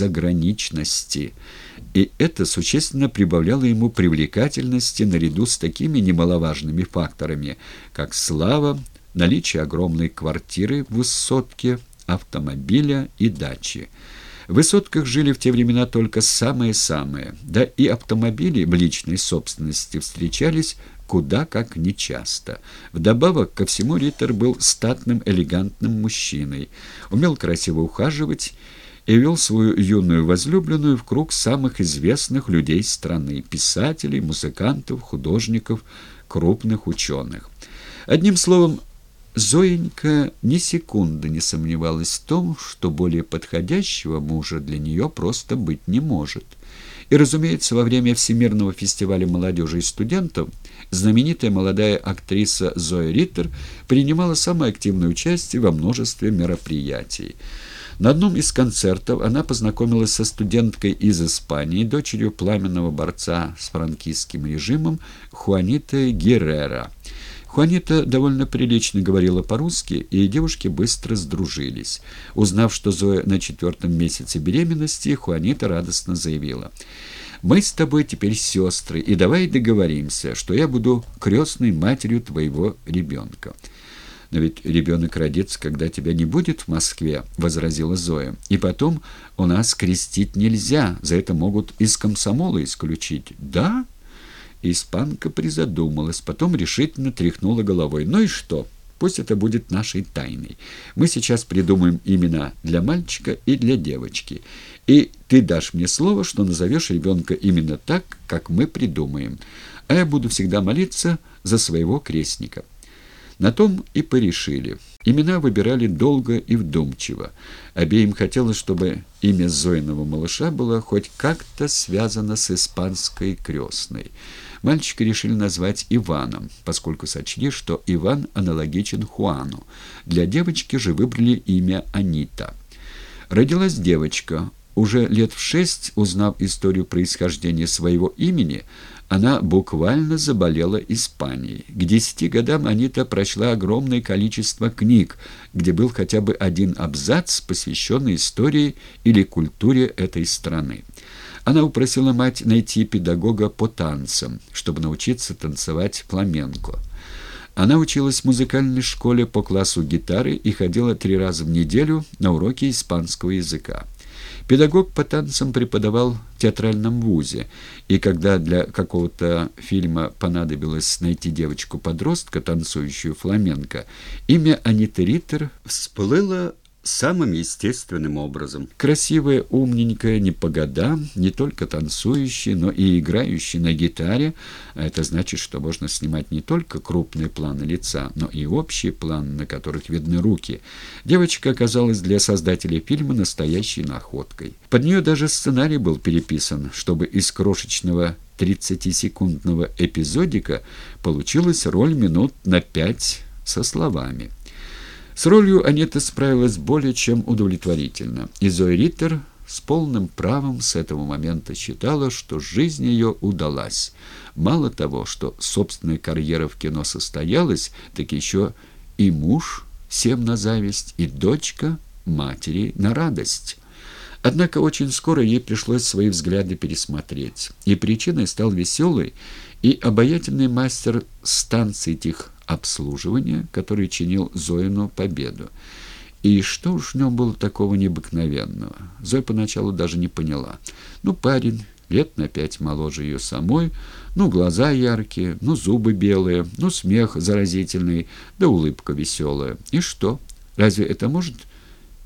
заграничности, и это существенно прибавляло ему привлекательности наряду с такими немаловажными факторами, как слава, наличие огромной квартиры в высотке, автомобиля и дачи. В высотках жили в те времена только самые-самые, да и автомобили в личной собственности встречались куда как нечасто. Вдобавок ко всему Риттер был статным, элегантным мужчиной, умел красиво ухаживать и вел свою юную возлюбленную в круг самых известных людей страны – писателей, музыкантов, художников, крупных ученых. Одним словом, Зоенька ни секунды не сомневалась в том, что более подходящего мужа для нее просто быть не может. И, разумеется, во время Всемирного фестиваля молодежи и студентов знаменитая молодая актриса Зоя Риттер принимала самое активное участие во множестве мероприятий. На одном из концертов она познакомилась со студенткой из Испании, дочерью пламенного борца с франкистским режимом Хуанитой Геррера. Хуанита довольно прилично говорила по-русски, и девушки быстро сдружились. Узнав, что Зоя на четвертом месяце беременности, Хуанита радостно заявила. «Мы с тобой теперь сестры, и давай договоримся, что я буду крестной матерью твоего ребенка». «Но ведь ребенок родится, когда тебя не будет в Москве», — возразила Зоя. «И потом у нас крестить нельзя, за это могут из комсомола исключить». «Да?» Испанка призадумалась, потом решительно тряхнула головой. «Ну и что? Пусть это будет нашей тайной. Мы сейчас придумаем имена для мальчика и для девочки. И ты дашь мне слово, что назовешь ребенка именно так, как мы придумаем. А я буду всегда молиться за своего крестника». На том и порешили. Имена выбирали долго и вдумчиво. Обеим хотелось, чтобы имя Зоиного малыша было хоть как-то связано с испанской крестной. Мальчика решили назвать Иваном, поскольку сочли, что Иван аналогичен Хуану. Для девочки же выбрали имя Анита. Родилась девочка. Уже лет в шесть, узнав историю происхождения своего имени, она буквально заболела Испанией. К десяти годам Анита прочла огромное количество книг, где был хотя бы один абзац, посвященный истории или культуре этой страны. Она упросила мать найти педагога по танцам, чтобы научиться танцевать фламенко. Она училась в музыкальной школе по классу гитары и ходила три раза в неделю на уроки испанского языка. Педагог по танцам преподавал в театральном вузе, и когда для какого-то фильма понадобилось найти девочку-подростка, танцующую фламенко, имя Аниты Риттер всплыло самым естественным образом. Красивая, умненькая, не по годам, не только танцующая, но и играющая на гитаре, а это значит, что можно снимать не только крупные планы лица, но и общие планы, на которых видны руки. Девочка оказалась для создателей фильма настоящей находкой. Под нее даже сценарий был переписан, чтобы из крошечного 30-секундного эпизодика получилась роль минут на пять со словами. С ролью Анетта справилась более чем удовлетворительно, и Зоя Риттер с полным правом с этого момента считала, что жизнь ее удалась. Мало того, что собственная карьера в кино состоялась, так еще и муж всем на зависть, и дочка матери на радость. Однако очень скоро ей пришлось свои взгляды пересмотреть, и причиной стал веселый и обаятельный мастер станций этих обслуживания, который чинил Зоину победу. И что уж в нем было такого необыкновенного? Зоя поначалу даже не поняла. Ну, парень, лет на пять моложе ее самой, ну, глаза яркие, ну, зубы белые, ну, смех заразительный, да улыбка веселая. И что? Разве это может